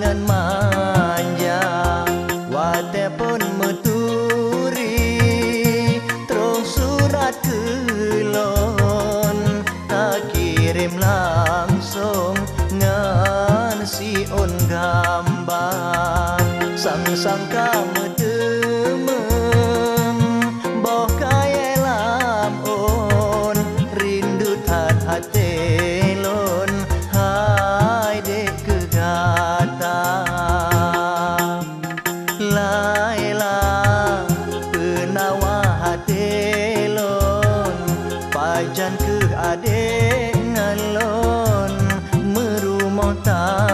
dengan manja. Wate pun meturi Terus surat kelon. Tak kirim langsung Ngan si on gambar. Sang-sangka pajan ke adek ngalon merumah tangga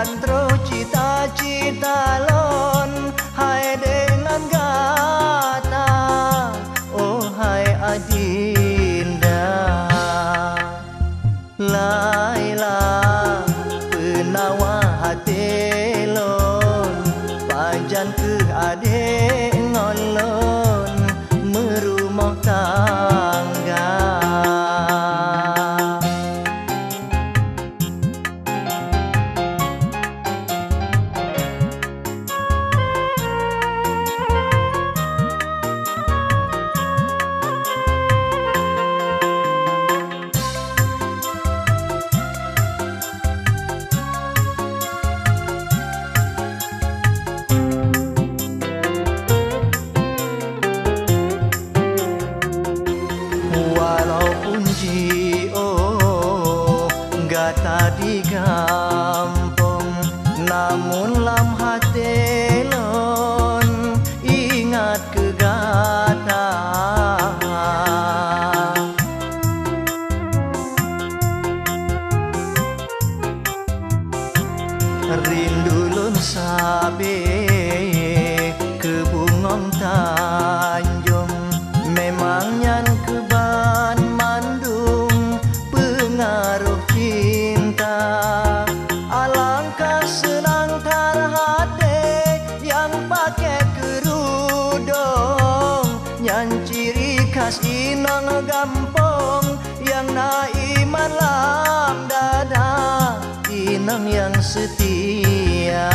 pajantro cita-cita lon hai dengan gata oh hai adinda. Laila penawa hatelon pajan ke adek ngolon merumah tangga gata di kampung Namun lam hati lon ingat ke gata Rindu lun sabe ke bungong Nyan ciri khas inang gampong yang naiman lam dada Inang yang setia